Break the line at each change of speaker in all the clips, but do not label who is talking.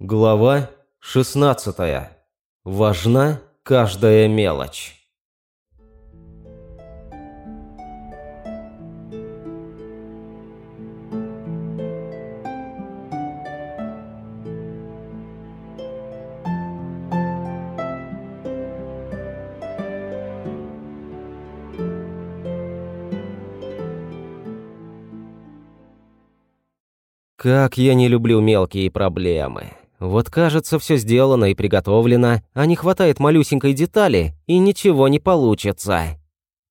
Глава 16. Важна каждая мелочь. Как я не люблю мелкие проблемы. Вот кажется, все сделано и приготовлено, а не хватает малюсенькой детали, и ничего не получится.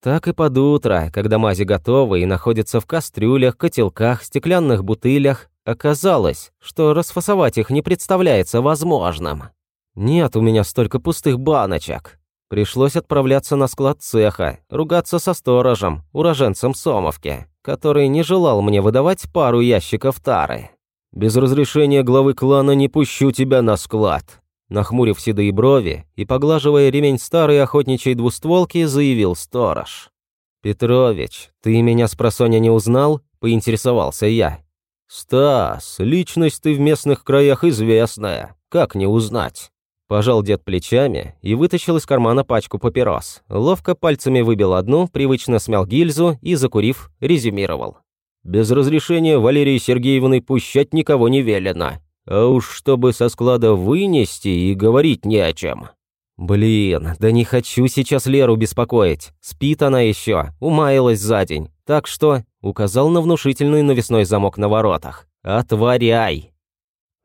Так и под утро, когда мази готовы и находятся в кастрюлях, котелках, стеклянных бутылях, оказалось, что расфасовать их не представляется возможным. Нет у меня столько пустых баночек. Пришлось отправляться на склад цеха, ругаться со сторожем, уроженцем Сомовки который не желал мне выдавать пару ящиков тары. «Без разрешения главы клана не пущу тебя на склад», нахмурив седые брови и поглаживая ремень старой охотничьей двустволки, заявил сторож. «Петрович, ты меня с просоня не узнал?» – поинтересовался я. «Стас, личность ты в местных краях известная, как не узнать?» Пожал дед плечами и вытащил из кармана пачку папирос. Ловко пальцами выбил одну, привычно смял гильзу и, закурив, резюмировал. «Без разрешения Валерии Сергеевны пущать никого не велено. А уж чтобы со склада вынести и говорить не о чем». «Блин, да не хочу сейчас Леру беспокоить. Спит она еще, умаялась за день. Так что...» — указал на внушительный навесной замок на воротах. «Отворяй!»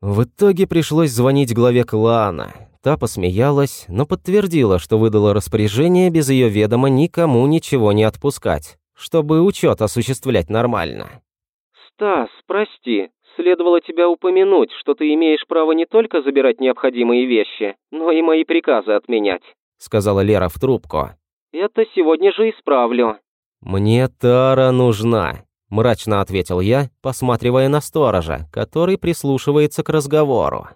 В итоге пришлось звонить главе клана. Та посмеялась, но подтвердила, что выдала распоряжение без ее ведома никому ничего не отпускать, чтобы учет осуществлять нормально.
«Стас, прости, следовало тебя упомянуть, что ты имеешь право не только забирать необходимые вещи, но и мои приказы отменять»,
сказала Лера в трубку.
«Это сегодня же исправлю».
«Мне Тара нужна», мрачно ответил я, посматривая на сторожа, который прислушивается к разговору.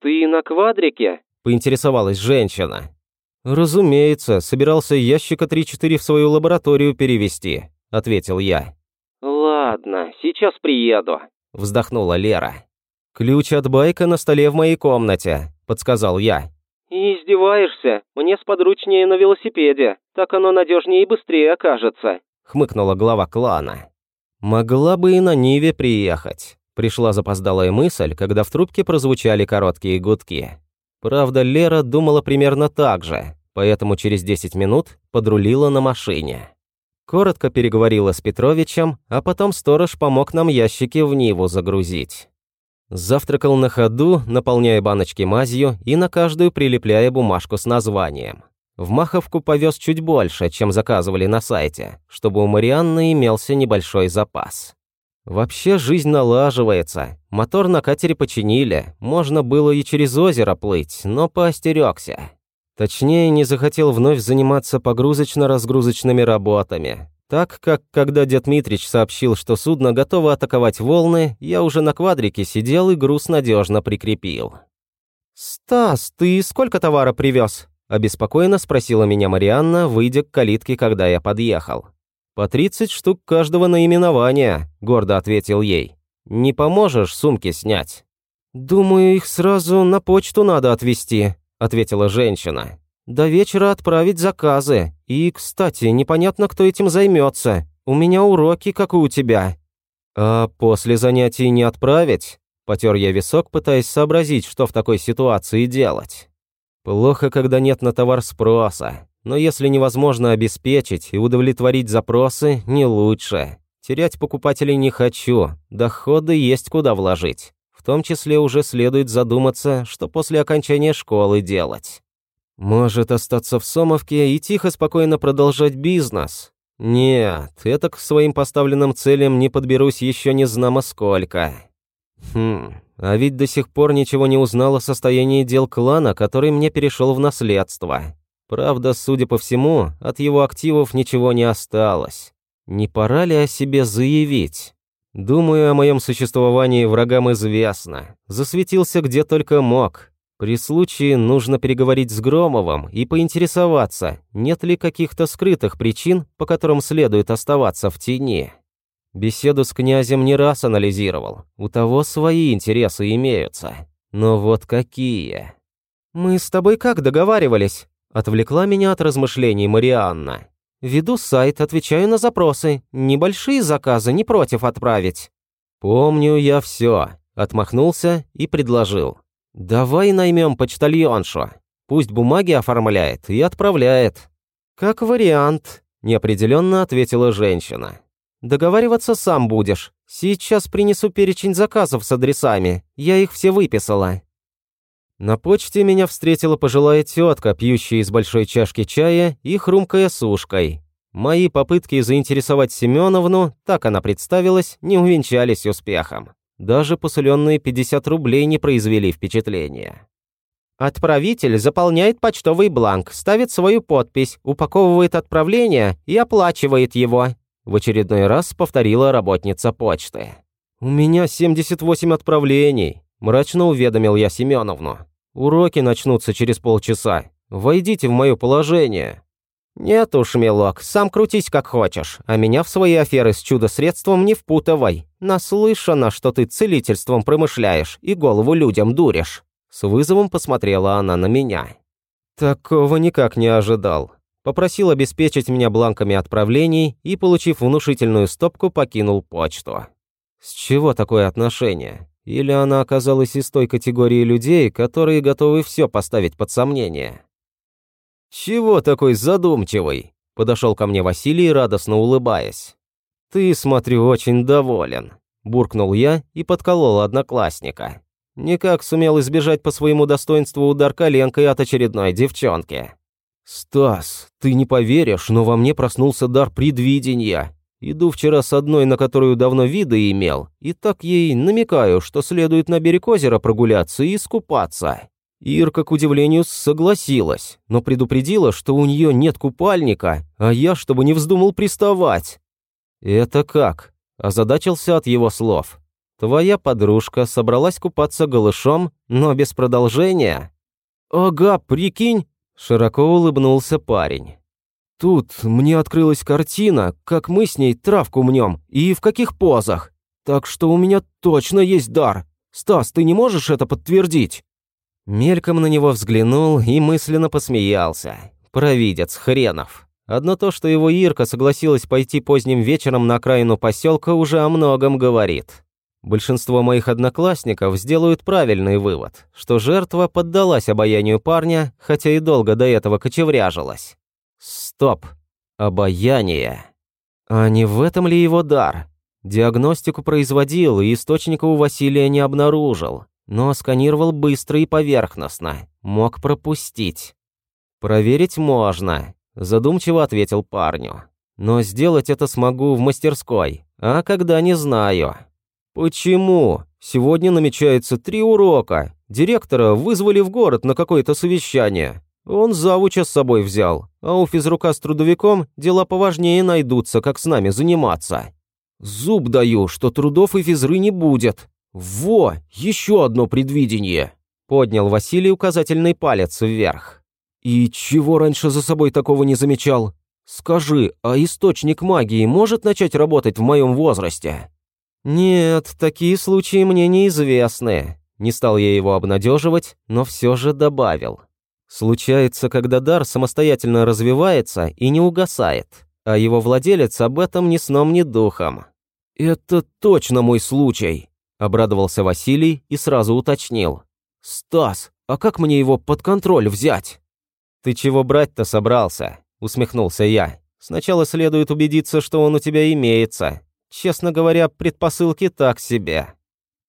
«Ты на квадрике?»
поинтересовалась женщина. «Разумеется, собирался ящика 3-4 в свою лабораторию перевести», — ответил я.
«Ладно, сейчас приеду», —
вздохнула Лера. «Ключ от байка на столе в моей комнате», — подсказал я.
И «Издеваешься? Мне сподручнее на велосипеде. Так оно надежнее и быстрее окажется», —
хмыкнула глава клана. «Могла бы и на Ниве приехать», — пришла запоздалая мысль, когда в трубке прозвучали короткие гудки. Правда, Лера думала примерно так же, поэтому через 10 минут подрулила на машине. Коротко переговорила с Петровичем, а потом сторож помог нам ящики в Ниву загрузить. Завтракал на ходу, наполняя баночки мазью и на каждую прилепляя бумажку с названием. В Маховку повез чуть больше, чем заказывали на сайте, чтобы у Марианны имелся небольшой запас. Вообще жизнь налаживается. Мотор на катере починили. Можно было и через озеро плыть, но поостерегся. Точнее, не захотел вновь заниматься погрузочно-разгрузочными работами. Так как, когда дед Митрич сообщил, что судно готово атаковать волны, я уже на квадрике сидел и груз надежно прикрепил. «Стас, ты сколько товара привез?» – обеспокоенно спросила меня Марианна, выйдя к калитке, когда я подъехал. «По 30 штук каждого наименования», — гордо ответил ей. «Не поможешь сумки снять?» «Думаю, их сразу на почту надо отвезти», — ответила женщина. «До вечера отправить заказы. И, кстати, непонятно, кто этим займется. У меня уроки, как и у тебя». «А после занятий не отправить?» Потер я висок, пытаясь сообразить, что в такой ситуации делать. «Плохо, когда нет на товар спроса. Но если невозможно обеспечить и удовлетворить запросы, не лучше. Терять покупателей не хочу, доходы есть куда вложить. В том числе уже следует задуматься, что после окончания школы делать. Может остаться в Сомовке и тихо, спокойно продолжать бизнес? Нет, это к своим поставленным целям не подберусь еще не знамо сколько. Хм, а ведь до сих пор ничего не узнал о состоянии дел клана, который мне перешел в наследство. Правда, судя по всему, от его активов ничего не осталось. Не пора ли о себе заявить? Думаю, о моем существовании врагам известно. Засветился где только мог. При случае нужно переговорить с Громовым и поинтересоваться, нет ли каких-то скрытых причин, по которым следует оставаться в тени. Беседу с князем не раз анализировал. У того свои интересы имеются. Но вот какие?
«Мы с тобой как договаривались?» Отвлекла меня от размышлений Марианна. «Веду сайт, отвечаю на запросы. Небольшие заказы не против отправить».
«Помню я все», — отмахнулся и предложил. «Давай наймем почтальоншу. Пусть бумаги оформляет и отправляет».
«Как вариант», — неопределенно ответила женщина. «Договариваться сам будешь. Сейчас принесу перечень заказов с адресами. Я их все выписала».
На почте меня встретила пожилая тетка, пьющая из большой чашки чая и хрумкая сушкой. Мои попытки заинтересовать Семеновну, так она представилась, не увенчались успехом. Даже посыленные 50 рублей не произвели впечатления.
Отправитель заполняет почтовый бланк, ставит свою подпись, упаковывает отправление и оплачивает его. В очередной раз повторила работница почты.
«У меня 78 отправлений», – мрачно уведомил я Семеновну. Уроки начнутся через полчаса. Войдите в мое положение».
«Нет уж, милок, сам крутись как хочешь, а меня в свои аферы с чудо-средством не впутывай. Наслышано, что ты целительством промышляешь и голову людям дуришь».
С вызовом посмотрела она на меня. Такого никак не ожидал. Попросил обеспечить меня бланками отправлений и, получив внушительную стопку, покинул почту. С чего такое отношение? Или она оказалась из той категории людей, которые готовы все поставить под сомнение? «Чего такой задумчивый?» – подошел ко мне Василий, радостно улыбаясь. «Ты, смотрю, очень доволен», – буркнул я и подколол одноклассника. Никак сумел избежать по своему достоинству удар коленкой от очередной девчонки. «Стас, ты не поверишь, но во мне проснулся дар предвидения. Иду вчера с одной, на которую давно виды имел, и так ей намекаю, что следует на берег озера прогуляться и искупаться. Ирка, к удивлению, согласилась, но предупредила, что у нее нет купальника, а я, чтобы не вздумал приставать. «Это как?» – озадачился от его слов. «Твоя подружка собралась купаться голышом, но без продолжения?» «Ага, прикинь!» – широко улыбнулся парень. Тут мне открылась картина, как мы с ней травку мнем и в каких позах. Так что у меня точно есть дар. Стас, ты не можешь это подтвердить?» Мельком на него взглянул и мысленно посмеялся. Провидец хренов. Одно то, что его Ирка согласилась пойти поздним вечером на окраину поселка, уже о многом говорит. Большинство моих одноклассников сделают правильный вывод, что жертва поддалась обаянию парня, хотя и долго до этого кочевряжилась. Стоп. Обаяние. А не в этом ли его дар? Диагностику производил и источника у Василия не обнаружил, но сканировал быстро и поверхностно, мог пропустить. «Проверить можно», – задумчиво ответил парню. «Но сделать это смогу в мастерской, а когда не знаю». «Почему? Сегодня намечается три урока. Директора вызвали в город на какое-то совещание. Он завуча с собой взял, а у физрука с трудовиком дела поважнее найдутся, как с нами заниматься. Зуб даю, что трудов и физры не будет. Во, еще одно предвидение!» Поднял Василий указательный палец вверх. «И чего раньше за собой такого не замечал? Скажи, а источник магии может начать работать в моем возрасте?» «Нет, такие случаи мне неизвестны». Не стал я его обнадеживать, но все же добавил. Случается, когда дар самостоятельно развивается и не угасает, а его владелец об этом ни сном, ни духом. «Это точно мой случай», – обрадовался Василий и сразу уточнил. «Стас, а как мне его под контроль взять?» «Ты чего брать-то собрался?» – усмехнулся я. «Сначала следует убедиться, что он у тебя имеется. Честно говоря, предпосылки так себе».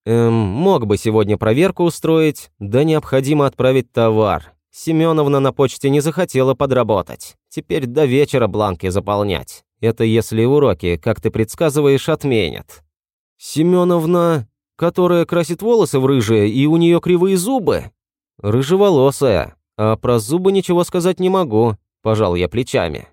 Эм, мог бы сегодня проверку устроить, да необходимо отправить товар. Семеновна на почте не захотела подработать. Теперь до вечера бланки заполнять. Это если уроки, как ты предсказываешь, отменят. Семеновна, которая красит волосы в рыжие, и у нее кривые зубы? Рыжеволосая. А про зубы ничего сказать не могу. Пожал я плечами.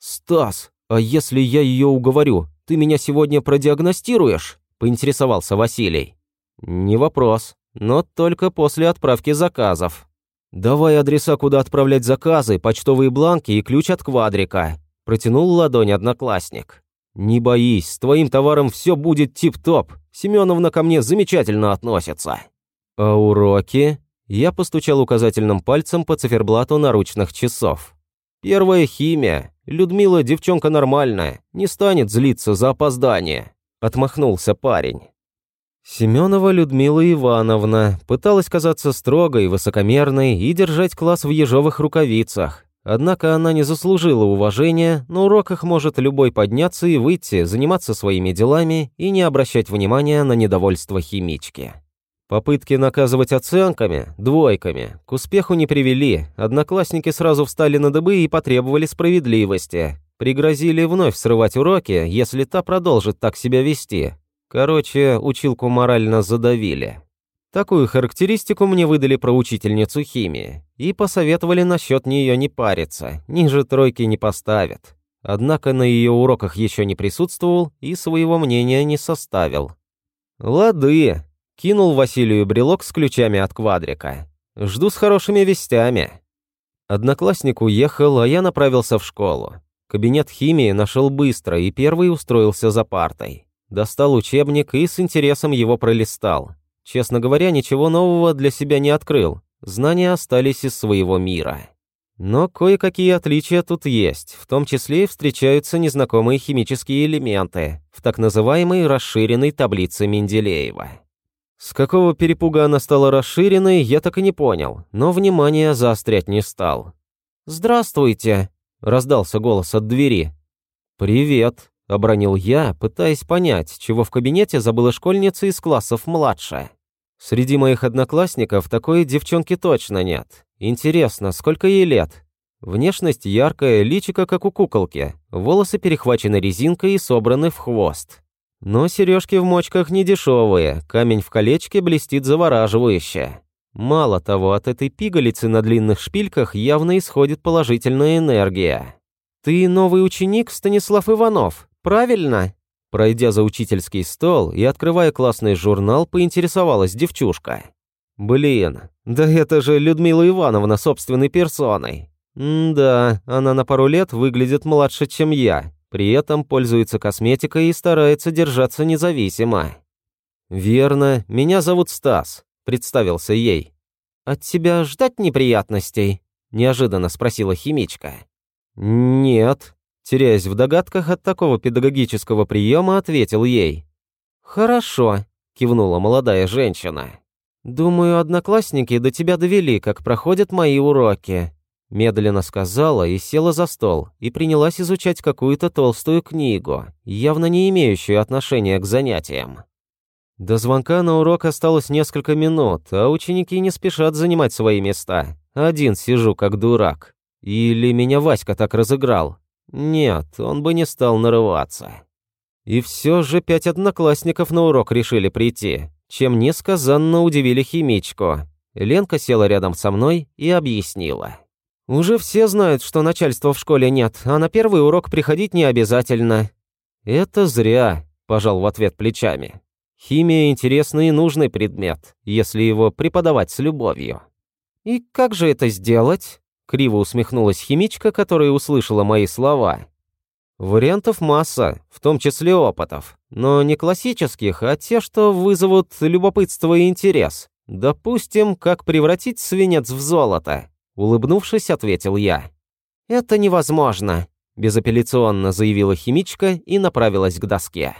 Стас, а если я ее уговорю, ты меня сегодня продиагностируешь? Поинтересовался Василий. Не вопрос, но только после отправки заказов. «Давай адреса, куда отправлять заказы, почтовые бланки и ключ от квадрика», – протянул ладонь одноклассник. «Не боись, с твоим товаром все будет тип-топ. Семеновна ко мне замечательно относится». А уроки? Я постучал указательным пальцем по циферблату наручных часов. Первая химия. Людмила девчонка нормальная, не станет злиться за опоздание. Отмахнулся парень. Семенова Людмила Ивановна пыталась казаться строгой, высокомерной и держать класс в ежовых рукавицах. Однако она не заслужила уважения, на уроках может любой подняться и выйти, заниматься своими делами и не обращать внимания на недовольство химички. Попытки наказывать оценками, двойками, к успеху не привели, одноклассники сразу встали на дыбы и потребовали справедливости. Пригрозили вновь срывать уроки, если та продолжит так себя вести. Короче, училку морально задавили. Такую характеристику мне выдали про учительницу химии и посоветовали насчет нее не париться, ниже тройки не поставят. Однако на ее уроках еще не присутствовал и своего мнения не составил. «Лады», — кинул Василию брелок с ключами от квадрика. «Жду с хорошими вестями». Одноклассник уехал, а я направился в школу. Кабинет химии нашел быстро и первый устроился за партой. Достал учебник и с интересом его пролистал. Честно говоря, ничего нового для себя не открыл. Знания остались из своего мира. Но кое-какие отличия тут есть, в том числе и встречаются незнакомые химические элементы в так называемой расширенной таблице Менделеева. С какого перепуга она стала расширенной, я так и не понял, но внимание заострять не стал. «Здравствуйте!» – раздался голос от двери. «Привет!» – обронил я, пытаясь понять, чего в кабинете забыла школьница из классов младше. Среди моих одноклассников такой девчонки точно нет. Интересно, сколько ей лет? Внешность яркая, личико как у куколки, волосы перехвачены резинкой и собраны в хвост. Но сережки в мочках не дешевые, камень в колечке блестит завораживающе. Мало того, от этой пигалицы на длинных шпильках явно исходит положительная энергия. «Ты новый ученик, Станислав Иванов, правильно?» Пройдя за учительский стол и открывая классный журнал, поинтересовалась девчушка. «Блин, да это же Людмила Ивановна собственной персоной. М-да, она на пару лет выглядит младше, чем я, при этом пользуется косметикой и старается держаться независимо». «Верно, меня зовут Стас», — представился ей. «От тебя ждать неприятностей?» — неожиданно спросила химичка. «Нет», теряясь в догадках от такого педагогического приема, ответил ей. «Хорошо», — кивнула молодая женщина. «Думаю, одноклассники до тебя довели, как проходят мои уроки», — медленно сказала и села за стол, и принялась изучать какую-то толстую книгу, явно не имеющую отношения к занятиям. До звонка на урок осталось несколько минут, а ученики не спешат занимать свои места. Один сижу как дурак. Или меня Васька так разыграл. Нет, он бы не стал нарываться. И все же пять одноклассников на урок решили прийти, чем несказанно удивили химичку. Ленка села рядом со мной и объяснила. «Уже все знают, что начальства в школе нет, а на первый урок приходить не обязательно». «Это зря», – пожал в ответ плечами. «Химия – интересный и нужный предмет, если его преподавать с любовью». «И как же это сделать?» Криво усмехнулась химичка, которая услышала мои слова. Вариантов масса, в том числе опытов. Но не классических, а те, что вызовут любопытство и интерес. Допустим, как превратить свинец в золото. Улыбнувшись, ответил я. «Это невозможно», – безапелляционно заявила химичка и направилась к доске.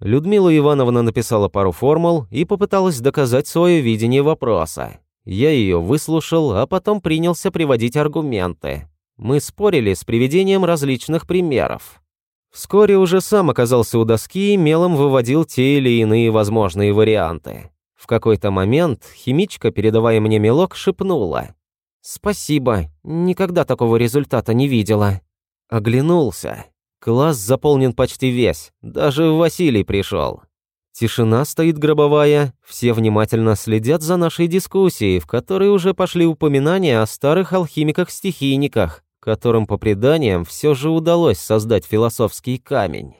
Людмила Ивановна написала пару формул и попыталась доказать свое видение вопроса. Я ее выслушал, а потом принялся приводить аргументы. Мы спорили с приведением различных примеров. Вскоре уже сам оказался у доски и мелом выводил те или иные возможные варианты. В какой-то момент химичка, передавая мне мелок, шепнула. «Спасибо, никогда такого результата не видела». Оглянулся. Класс заполнен почти весь, даже Василий пришел. Тишина стоит гробовая, все внимательно следят за нашей дискуссией, в которой уже пошли упоминания о старых алхимиках-стихийниках, которым по преданиям все же удалось создать философский камень.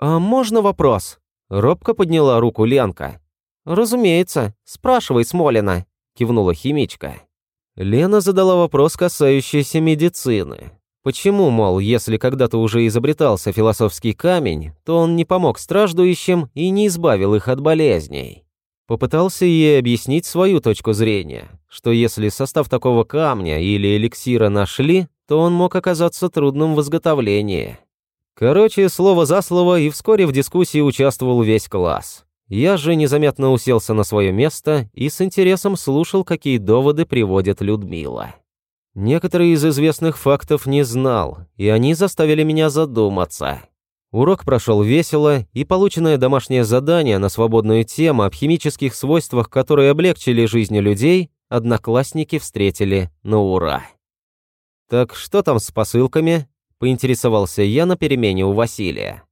«А можно вопрос?» – робко подняла руку Ленка. «Разумеется, спрашивай Смолина», – кивнула химичка. Лена задала вопрос, касающийся медицины. Почему, мол, если когда-то уже изобретался философский камень, то он не помог страждующим и не избавил их от болезней? Попытался ей объяснить свою точку зрения, что если состав такого камня или эликсира нашли, то он мог оказаться трудным в изготовлении. Короче, слово за слово, и вскоре в дискуссии участвовал весь класс. Я же незаметно уселся на свое место и с интересом слушал, какие доводы приводит Людмила. Некоторые из известных фактов не знал, и они заставили меня задуматься. Урок прошел весело, и полученное домашнее задание на свободную тему об химических свойствах, которые облегчили жизнь людей, одноклассники встретили на ура. «Так что там с посылками?» – поинтересовался я на перемене у Василия.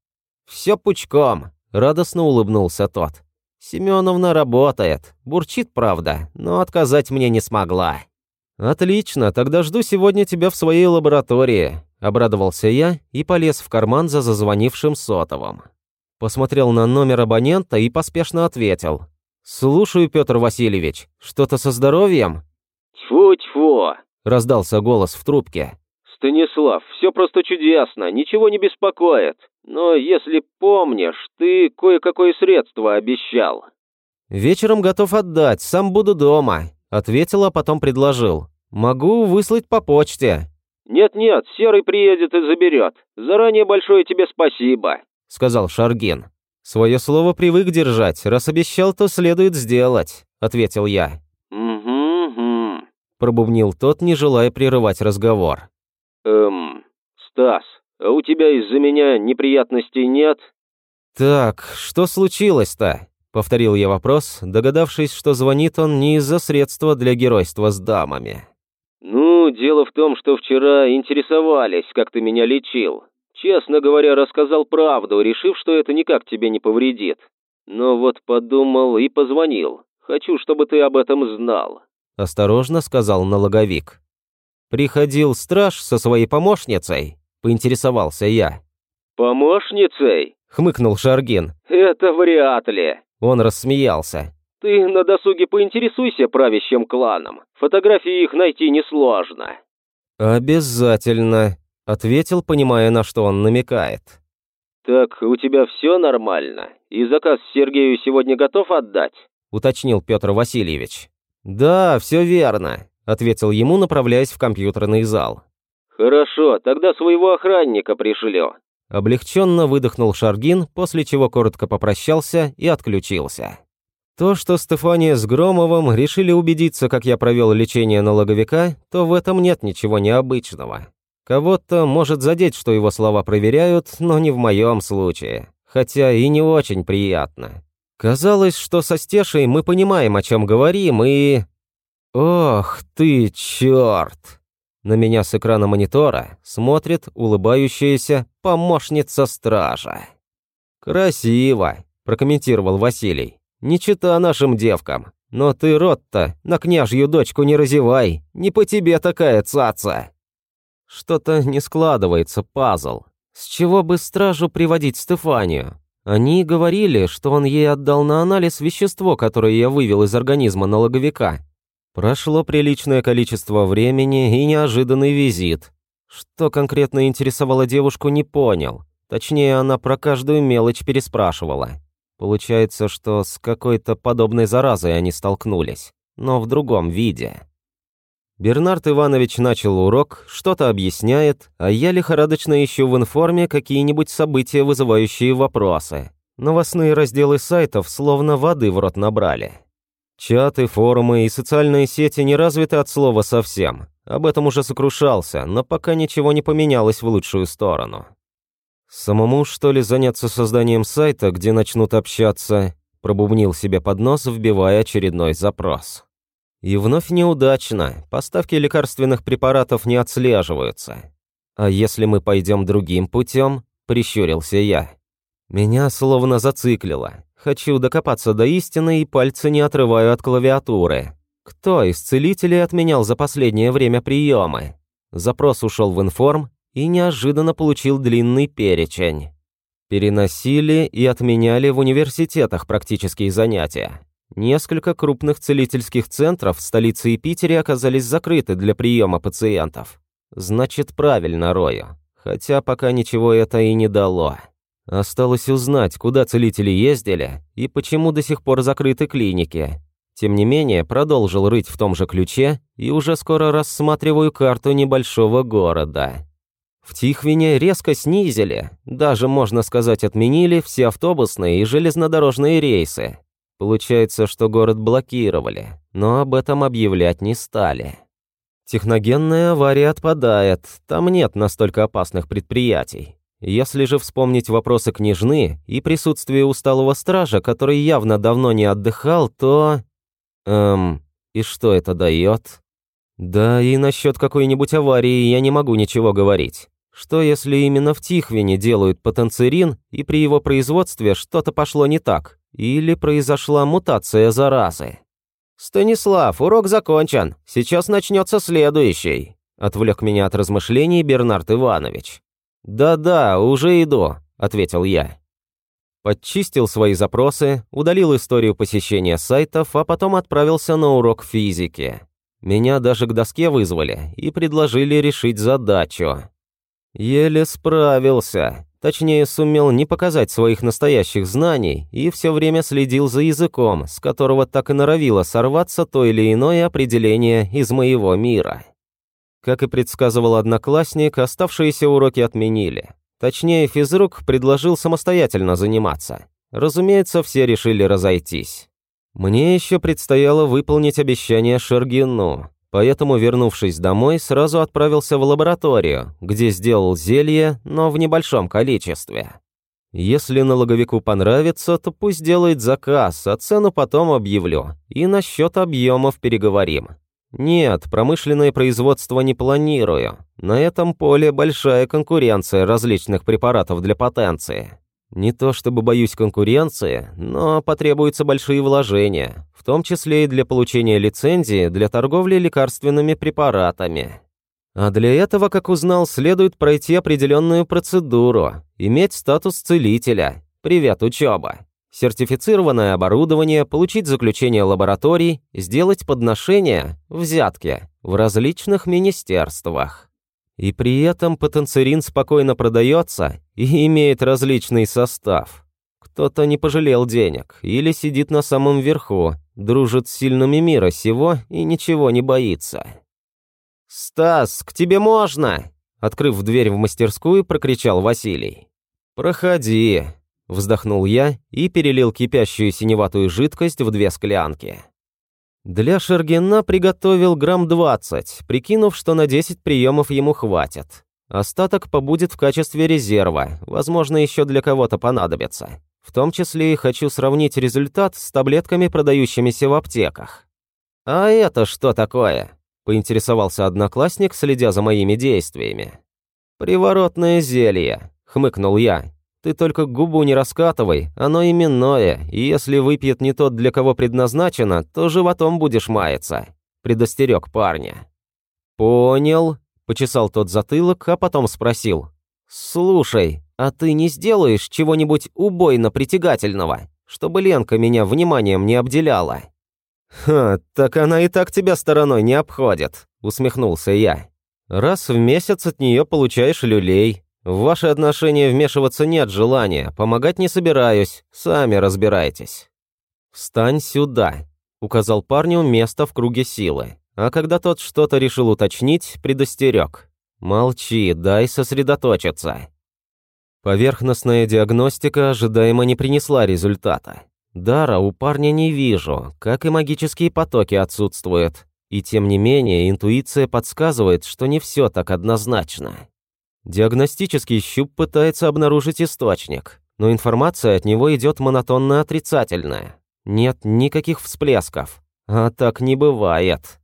«Все пучком», – радостно улыбнулся тот. «Семеновна работает, бурчит, правда, но отказать мне не смогла». «Отлично, тогда жду сегодня тебя в своей лаборатории», – обрадовался я и полез в карман за зазвонившим сотовым. Посмотрел на номер абонента и поспешно ответил. «Слушаю, Петр Васильевич, что-то со здоровьем?»
«Тьфу-тьфу!»
– раздался голос в трубке.
«Станислав, все просто чудесно, ничего не беспокоит. Но если помнишь, ты кое-какое средство обещал».
«Вечером готов отдать, сам буду дома», – ответил, а потом предложил. «Могу выслать по почте».
«Нет-нет, Серый приедет и заберет. Заранее большое тебе спасибо», –
сказал Шаргин. «Свое слово привык держать. Раз обещал, то следует сделать», – ответил я.
«Угу-угу», –
пробубнил тот, не желая прерывать разговор.
«Эм, Стас, а у тебя из-за меня неприятностей нет?»
«Так, что случилось-то?» – повторил я вопрос, догадавшись, что звонит он не из-за средства для геройства с дамами.
«Ну, дело в том, что вчера интересовались, как ты меня лечил. Честно говоря, рассказал правду, решив, что это никак тебе не повредит. Но вот подумал и позвонил. Хочу, чтобы ты об этом знал».
Осторожно сказал налоговик. «Приходил страж со своей помощницей?» – поинтересовался я.
«Помощницей?»
– хмыкнул Шаргин.
«Это вряд ли».
Он рассмеялся.
Ты на досуге поинтересуйся правящим кланом. Фотографии их найти несложно».
«Обязательно», — ответил, понимая, на что он намекает.
«Так у тебя все нормально? И заказ Сергею сегодня готов отдать?»
— уточнил Петр Васильевич. «Да, все верно», — ответил ему, направляясь в компьютерный зал.
«Хорошо, тогда своего охранника пришлю».
Облегченно выдохнул Шаргин, после чего коротко попрощался и отключился. То, что Стефания с Громовым решили убедиться, как я провел лечение налоговика, то в этом нет ничего необычного. Кого-то может задеть, что его слова проверяют, но не в моем случае. Хотя и не очень приятно. Казалось, что со Стешей мы понимаем, о чем говорим, и... Ох ты, черт! На меня с экрана монитора смотрит улыбающаяся помощница стража. «Красиво», – прокомментировал Василий. Не чита нашим девкам. Но ты рот-то на княжью дочку не разевай, не по тебе такая цаца. Что-то не складывается пазл. С чего бы стражу приводить Стефанию? Они говорили, что он ей отдал на анализ вещество, которое я вывел из организма налоговика. Прошло приличное количество времени и неожиданный визит. Что конкретно интересовало девушку, не понял. Точнее, она про каждую мелочь переспрашивала. Получается, что с какой-то подобной заразой они столкнулись, но в другом виде. Бернард Иванович начал урок, что-то объясняет, а я лихорадочно ищу в информе какие-нибудь события, вызывающие вопросы. Новостные разделы сайтов словно воды в рот набрали. Чаты, форумы и социальные сети не развиты от слова совсем. Об этом уже сокрушался, но пока ничего не поменялось в лучшую сторону. «Самому, что ли, заняться созданием сайта, где начнут общаться?» Пробубнил себе под нос, вбивая очередной запрос. И вновь неудачно. Поставки лекарственных препаратов не отслеживаются. А если мы пойдем другим путем? Прищурился я. Меня словно зациклило. Хочу докопаться до истины и пальцы не отрываю от клавиатуры. Кто из целителей отменял за последнее время приемы? Запрос ушел в информ, и неожиданно получил длинный перечень. Переносили и отменяли в университетах практические занятия. Несколько крупных целительских центров в столице и Питере оказались закрыты для приема пациентов. Значит, правильно рою. Хотя пока ничего это и не дало. Осталось узнать, куда целители ездили и почему до сих пор закрыты клиники. Тем не менее, продолжил рыть в том же ключе и уже скоро рассматриваю карту небольшого города. В Тихвине резко снизили, даже, можно сказать, отменили все автобусные и железнодорожные рейсы. Получается, что город блокировали, но об этом объявлять не стали. Техногенная авария отпадает, там нет настолько опасных предприятий. Если же вспомнить вопросы княжны и присутствие усталого стража, который явно давно не отдыхал, то... Эм, и что это дает? Да и насчет какой-нибудь аварии я не могу ничего говорить. Что если именно в Тихвине делают потенцирин, и при его производстве что-то пошло не так? Или произошла мутация заразы? «Станислав, урок закончен. Сейчас начнется следующий», – отвлек меня от размышлений Бернард Иванович. «Да-да, уже иду», – ответил я. Подчистил свои запросы, удалил историю посещения сайтов, а потом отправился на урок физики. Меня даже к доске вызвали и предложили решить задачу. Еле справился. Точнее, сумел не показать своих настоящих знаний и все время следил за языком, с которого так и норовило сорваться то или иное определение из моего мира. Как и предсказывал одноклассник, оставшиеся уроки отменили. Точнее, физрук предложил самостоятельно заниматься. Разумеется, все решили разойтись. Мне еще предстояло выполнить обещание Шергину, поэтому, вернувшись домой, сразу отправился в лабораторию, где сделал зелье, но в небольшом количестве. Если налоговику понравится, то пусть делает заказ, а цену потом объявлю. И насчет объемов переговорим. Нет, промышленное производство не планирую. На этом поле большая конкуренция различных препаратов для потенции. Не то чтобы боюсь конкуренции, но потребуются большие вложения, в том числе и для получения лицензии для торговли лекарственными препаратами. А для этого, как узнал, следует пройти определенную процедуру, иметь статус целителя. Привет, учеба сертифицированное оборудование, получить заключение лабораторий, сделать подношения, взятки в различных министерствах. И при этом потенцирин спокойно продается и имеет различный состав. Кто-то не пожалел денег или сидит на самом верху, дружит с сильными мира сего и ничего не боится. «Стас, к тебе можно!» Открыв дверь в мастерскую, прокричал Василий. «Проходи», Вздохнул я и перелил кипящую синеватую жидкость в две склянки. Для Шергена приготовил грамм 20, прикинув, что на 10 приемов ему хватит. Остаток побудет в качестве резерва, возможно, еще для кого-то понадобится. В том числе и хочу сравнить результат с таблетками, продающимися в аптеках. «А это что такое?» – поинтересовался одноклассник, следя за моими действиями. «Приворотное зелье», – хмыкнул я ты только губу не раскатывай, оно именное, и если выпьет не тот, для кого предназначено, то животом будешь маяться», – предостерег парня. «Понял», – почесал тот затылок, а потом спросил. «Слушай, а ты не сделаешь чего-нибудь убойно-притягательного, чтобы Ленка меня вниманием не обделяла?» «Ха, так она и так тебя стороной не обходит», – усмехнулся я. «Раз в месяц от нее получаешь люлей, в ваши отношения вмешиваться нет желания, помогать не собираюсь, сами разбирайтесь. «Встань сюда», — указал парню место в круге силы. А когда тот что-то решил уточнить, предостерег. «Молчи, дай сосредоточиться». Поверхностная диагностика ожидаемо не принесла результата. Дара у парня не вижу, как и магические потоки отсутствуют. И тем не менее, интуиция подсказывает, что не все так однозначно. Диагностический щуп пытается обнаружить источник, но информация от него идет монотонно отрицательная. Нет никаких всплесков. А так не бывает.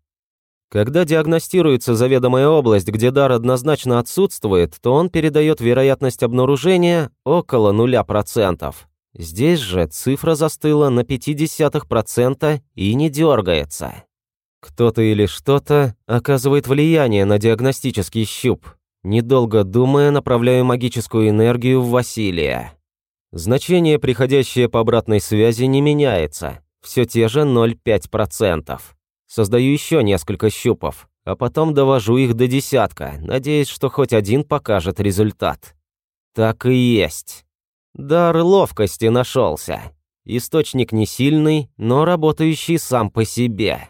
Когда диагностируется заведомая область, где дар однозначно отсутствует, то он передает вероятность обнаружения около 0%. Здесь же цифра застыла на 0,5% и не дергается. Кто-то или что-то оказывает влияние на диагностический щуп, Недолго думая, направляю магическую энергию в Василия. Значение, приходящее по обратной связи, не меняется. Все те же 0,5%. Создаю еще несколько щупов, а потом довожу их до десятка, надеясь, что хоть один покажет результат. Так и есть.
Дар ловкости нашелся. Источник не сильный, но работающий сам по себе.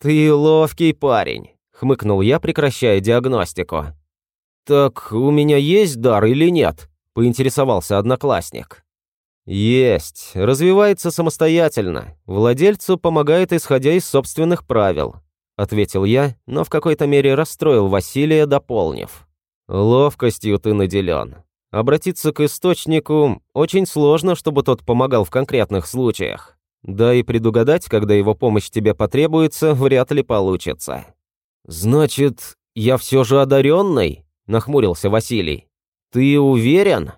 «Ты ловкий парень», — хмыкнул я, прекращая диагностику. «Так у меня есть дар или нет?» — поинтересовался одноклассник. «Есть. Развивается самостоятельно. Владельцу помогает, исходя из собственных правил», — ответил я, но в какой-то мере расстроил Василия, дополнив. «Ловкостью ты наделен. Обратиться к источнику очень сложно, чтобы тот помогал в конкретных случаях. Да и предугадать, когда его помощь тебе потребуется, вряд ли получится». «Значит, я все же одаренный?» — нахмурился Василий. «Ты уверен?»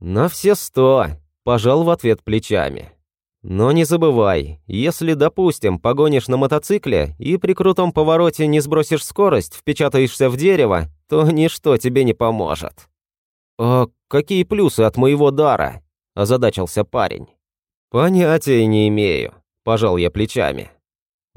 «На все сто», Пожал в ответ плечами. Но не забывай, если, допустим, погонишь на мотоцикле и при крутом повороте не сбросишь скорость, впечатаешься в дерево, то ничто тебе не поможет. «А какие плюсы от моего дара?» – озадачился парень. «Понятия не имею», – пожал я плечами.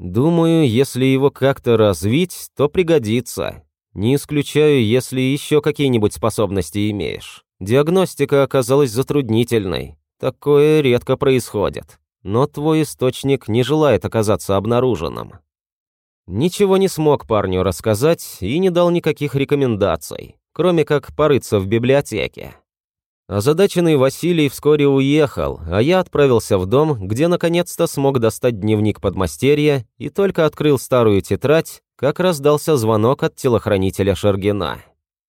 «Думаю, если его как-то развить, то пригодится. Не исключаю, если еще какие-нибудь способности имеешь. Диагностика оказалась затруднительной, Такое редко происходит. Но твой источник не желает оказаться обнаруженным. Ничего не смог парню рассказать и не дал никаких рекомендаций, кроме как порыться в библиотеке. Озадаченный Василий вскоре уехал, а я отправился в дом, где наконец-то смог достать дневник подмастерья и только открыл старую тетрадь, как раздался звонок от телохранителя Шергина.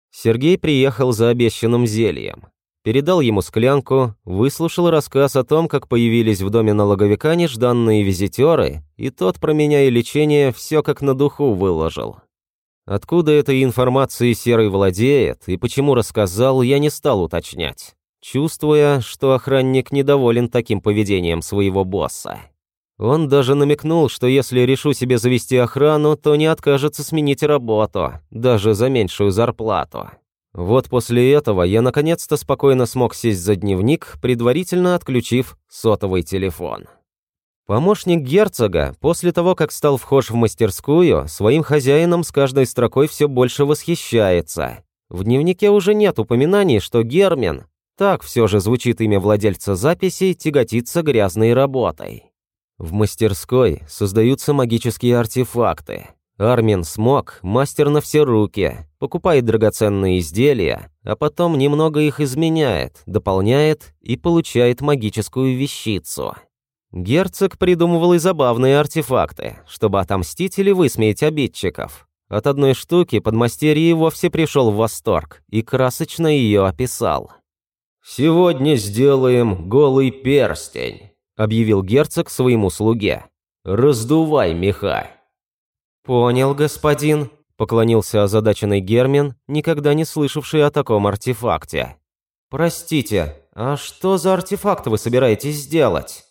Сергей приехал за обещанным зельем передал ему склянку, выслушал рассказ о том, как появились в доме налоговика нежданные визитеры, и тот про меня и лечение все как на духу выложил. Откуда этой информацией Серый владеет и почему рассказал, я не стал уточнять, чувствуя, что охранник недоволен таким поведением своего босса. Он даже намекнул, что если решу себе завести охрану, то не откажется сменить работу, даже за меньшую зарплату. Вот после этого я наконец-то спокойно смог сесть за дневник, предварительно отключив сотовый телефон. Помощник герцога, после того, как стал вхож в мастерскую, своим хозяином с каждой строкой все больше восхищается. В дневнике уже нет упоминаний, что Гермен, так все же звучит имя владельца записи, тяготится грязной работой. В мастерской создаются магические артефакты. Армин смог, мастер на все руки, покупает драгоценные изделия, а потом немного их изменяет, дополняет и получает магическую вещицу. Герцог придумывал и забавные артефакты, чтобы отомстить или высмеять обидчиков. От одной штуки подмастерье вовсе пришел в восторг и красочно ее описал. «Сегодня сделаем голый перстень», — объявил герцог своему слуге. «Раздувай меха». «Понял, господин», – поклонился озадаченный Гермин, никогда не слышавший о таком артефакте. «Простите, а что за артефакт вы собираетесь сделать?»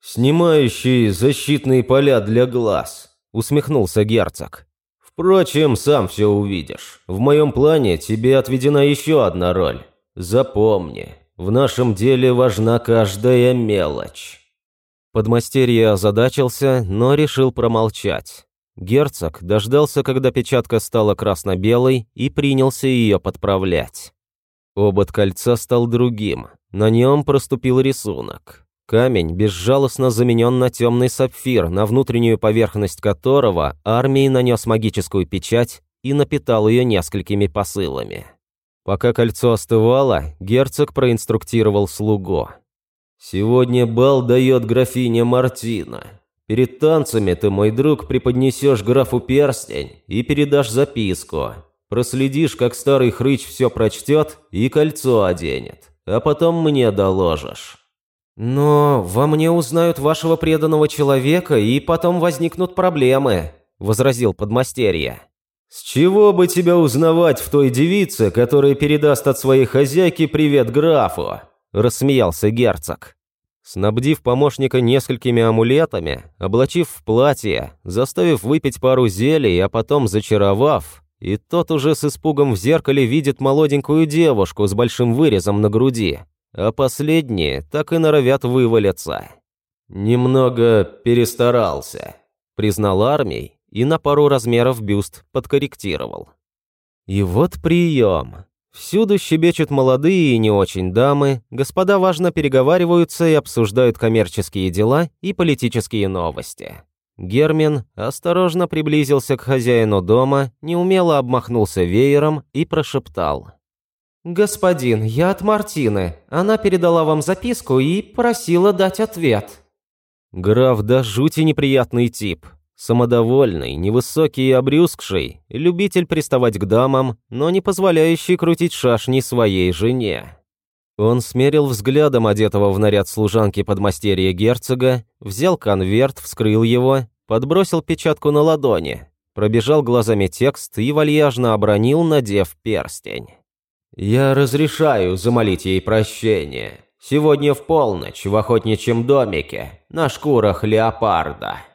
«Снимающие защитные поля для глаз», – усмехнулся герцог. «Впрочем, сам все увидишь. В моем плане тебе отведена еще одна роль. Запомни, в нашем деле важна каждая мелочь». Подмастерье озадачился, но решил промолчать. Герцог дождался, когда печатка стала красно-белой, и принялся ее подправлять. Обод кольца стал другим, на нем проступил рисунок. Камень безжалостно заменен на темный сапфир, на внутреннюю поверхность которого армии нанес магическую печать и напитал ее несколькими посылами. Пока кольцо остывало, герцог проинструктировал слугу. «Сегодня бал дает графиня Мартина. Перед танцами ты, мой друг, преподнесешь графу перстень и передашь записку. Проследишь, как старый хрыч все прочтет и кольцо оденет. А потом мне доложишь. «Но во мне узнают вашего преданного человека, и потом возникнут проблемы», – возразил подмастерье. «С чего бы тебя узнавать в той девице, которая передаст от своей хозяйки привет графу?» – рассмеялся герцог. Снабдив помощника несколькими амулетами, облачив в платье, заставив выпить пару зелий, а потом зачаровав, и тот уже с испугом в зеркале видит молоденькую девушку с большим вырезом на груди, а последние так и норовят вывалиться. «Немного перестарался», — признал армий и на пару размеров бюст подкорректировал. И вот прием.
Всюду щебечут молодые и не очень дамы, господа важно переговариваются и обсуждают коммерческие дела и политические новости. Гермин осторожно приблизился к хозяину дома, неумело обмахнулся веером и прошептал. «Господин, я от Мартины. Она передала вам записку и просила дать ответ». Граф да жути неприятный тип. Самодовольный, невысокий и обрюзгший, любитель приставать к дамам, но не позволяющий крутить шашни своей жене. Он смерил взглядом одетого в наряд служанки подмастерья герцога, взял конверт, вскрыл его, подбросил печатку на ладони, пробежал глазами текст и вальяжно обронил, надев перстень. «Я разрешаю замолить ей прощение. Сегодня в полночь в охотничьем домике, на шкурах леопарда».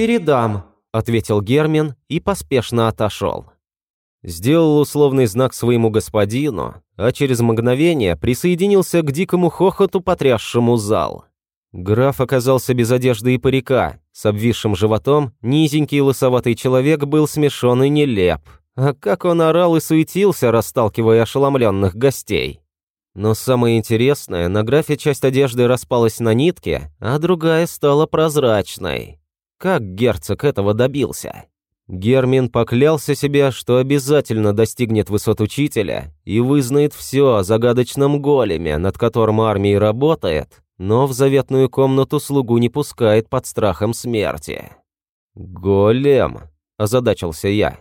«Передам», — ответил Гермин и поспешно отошел. Сделал условный знак своему господину, а через мгновение присоединился к дикому хохоту, потрясшему зал. Граф оказался без одежды и парика, с обвисшим животом, низенький лысоватый человек был смешон и нелеп. А как он орал и суетился, расталкивая ошеломленных гостей. Но самое интересное, на графе часть одежды распалась на нитке, а другая стала прозрачной. Как герцог этого добился? Гермин поклялся себе, что обязательно достигнет высот учителя и вызнает все о загадочном големе, над которым армией работает, но в заветную комнату слугу не пускает под страхом смерти. «Голем», – озадачился я.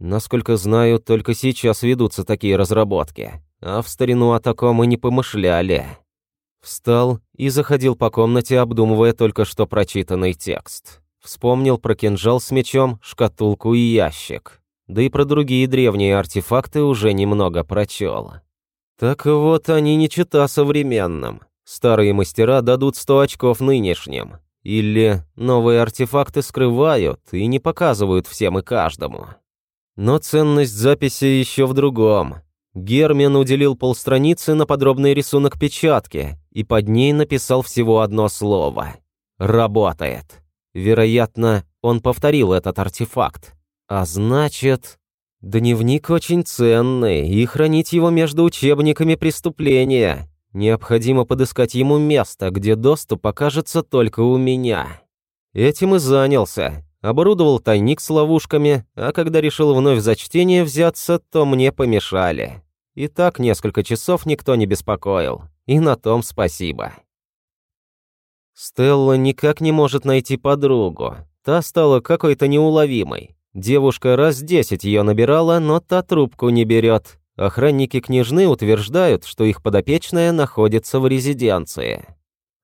Насколько знаю, только сейчас ведутся такие разработки а в старину о таком и не помышляли. Встал и заходил по комнате, обдумывая только что прочитанный текст. Вспомнил про кинжал с мечом, шкатулку и ящик. Да и про другие древние артефакты уже немного прочел. Так вот, они не чита современным. Старые мастера дадут 100 очков нынешним. Или новые артефакты скрывают и не показывают всем и каждому. Но ценность записи еще в другом. Гермин уделил полстраницы на подробный рисунок печатки и под ней написал всего одно слово. «Работает». Вероятно, он повторил этот артефакт. А значит... Дневник очень ценный, и хранить его между учебниками преступления. Необходимо подыскать ему место, где доступ окажется только у меня. Этим и занялся, Оборудовал тайник с ловушками, а когда решил вновь за чтение взяться, то мне помешали. И так несколько часов никто не беспокоил. И на том спасибо. Стелла никак не может найти подругу. Та стала какой-то неуловимой. Девушка раз десять ее набирала, но та трубку не берет. Охранники княжны утверждают, что их подопечная находится в резиденции.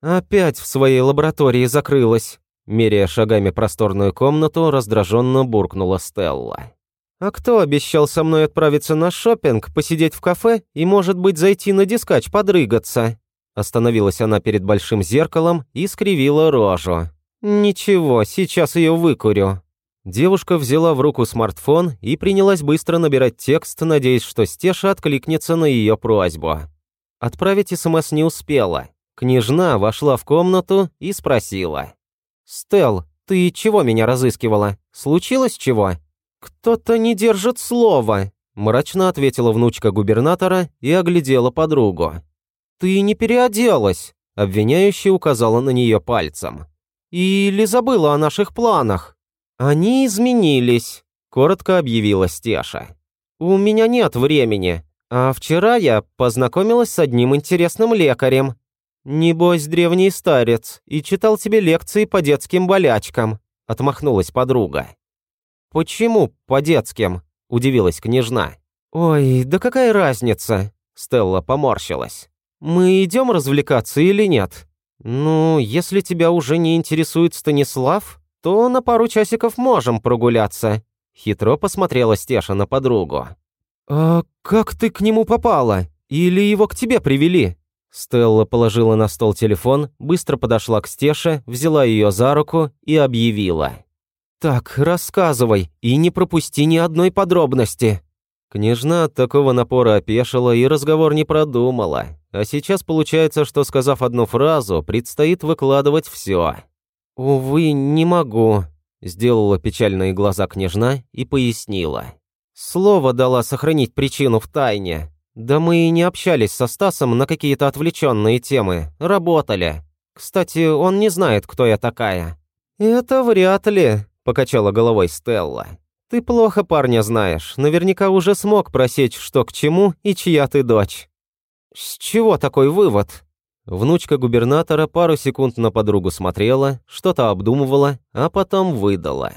Опять в своей лаборатории закрылась. Меряя шагами просторную комнату, раздраженно буркнула Стелла. «А кто обещал со мной отправиться на шопинг, посидеть в кафе и, может быть, зайти на дискач подрыгаться?» Остановилась она перед большим зеркалом и скривила рожу. «Ничего, сейчас ее выкурю». Девушка взяла в руку смартфон и принялась быстро набирать текст, надеясь, что Стеша откликнется на ее просьбу. Отправить СМС не успела. Княжна вошла в комнату и спросила. «Стелл, ты чего меня разыскивала? Случилось чего?» «Кто-то не держит слова», – мрачно ответила внучка губернатора и оглядела подругу. «Ты не переоделась», – обвиняющий указала на нее пальцем. «Или забыла о наших планах?» «Они изменились», – коротко объявила Стеша. «У меня нет времени, а вчера я познакомилась с одним интересным лекарем. «Небось, древний старец, и читал тебе лекции по детским болячкам», — отмахнулась подруга. «Почему по детским?» — удивилась княжна. «Ой, да какая разница?» — Стелла поморщилась. «Мы идем развлекаться или нет? Ну, если тебя уже не интересует Станислав, то на пару часиков можем прогуляться». Хитро посмотрела Стеша на подругу. «А как ты к нему попала? Или его к тебе привели?» Стелла положила на стол телефон, быстро подошла к Стеше, взяла ее за руку и объявила. «Так, рассказывай, и не пропусти ни одной подробности». Княжна от такого напора опешила и разговор не продумала. А сейчас получается, что, сказав одну фразу, предстоит выкладывать все. «Увы, не могу», – сделала печальные глаза княжна и пояснила. «Слово дала сохранить причину в тайне.
Да мы и не общались со Стасом на какие-то отвлеченные темы, работали. Кстати, он не знает, кто я такая». «Это вряд ли», – покачала головой Стелла. «Ты плохо парня знаешь, наверняка уже смог просечь, что к чему и чья ты дочь». «С чего такой вывод?» Внучка губернатора пару секунд на подругу смотрела, что-то обдумывала, а потом выдала.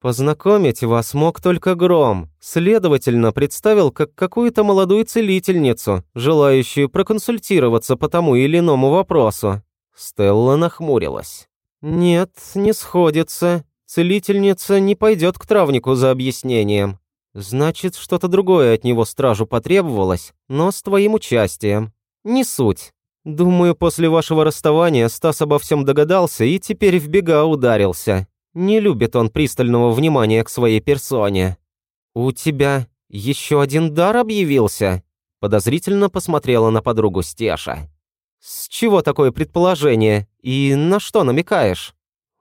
«Познакомить вас мог только Гром, следовательно, представил как какую-то молодую целительницу, желающую проконсультироваться по тому или иному вопросу». Стелла нахмурилась. «Нет, не сходится. Целительница не пойдет к травнику за объяснением. Значит, что-то другое от него стражу потребовалось, но с твоим участием. Не суть. Думаю, после вашего расставания Стас обо всем догадался и теперь в бега ударился. Не любит он пристального внимания к своей персоне. У тебя еще один дар объявился? Подозрительно посмотрела на подругу Стеша. С чего такое предположение и на что намекаешь?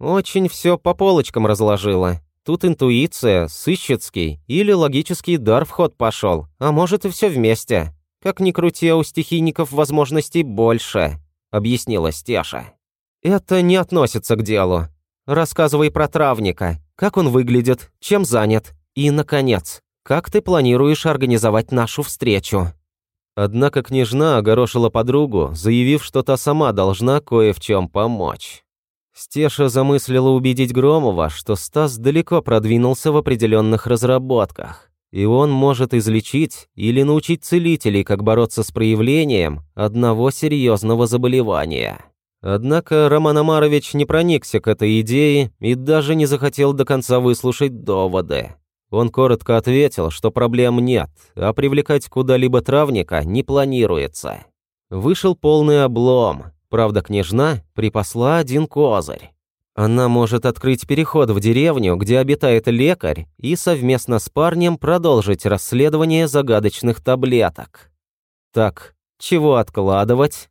Очень все по полочкам разложила. Тут интуиция, сыщицкий или логический дар в ход пошел, а может и все вместе. Как ни крути, а у стихийников возможностей больше», — объяснила Стеша. «Это не относится к делу. Рассказывай про травника. Как он выглядит, чем занят. И, наконец, как ты планируешь организовать нашу встречу?» Однако княжна огорошила подругу, заявив, что та сама должна кое в чем помочь. Стеша замыслила убедить Громова, что Стас далеко продвинулся в определенных разработках и он может излечить или научить целителей, как бороться с проявлением одного серьезного заболевания. Однако Роман Амарович не проникся к этой идее и даже не захотел до конца выслушать доводы. Он коротко ответил, что проблем нет, а привлекать куда-либо травника не планируется. Вышел полный облом, правда княжна припасла один козырь. Она может открыть переход в деревню, где обитает лекарь, и совместно с парнем продолжить расследование загадочных таблеток. Так, чего откладывать?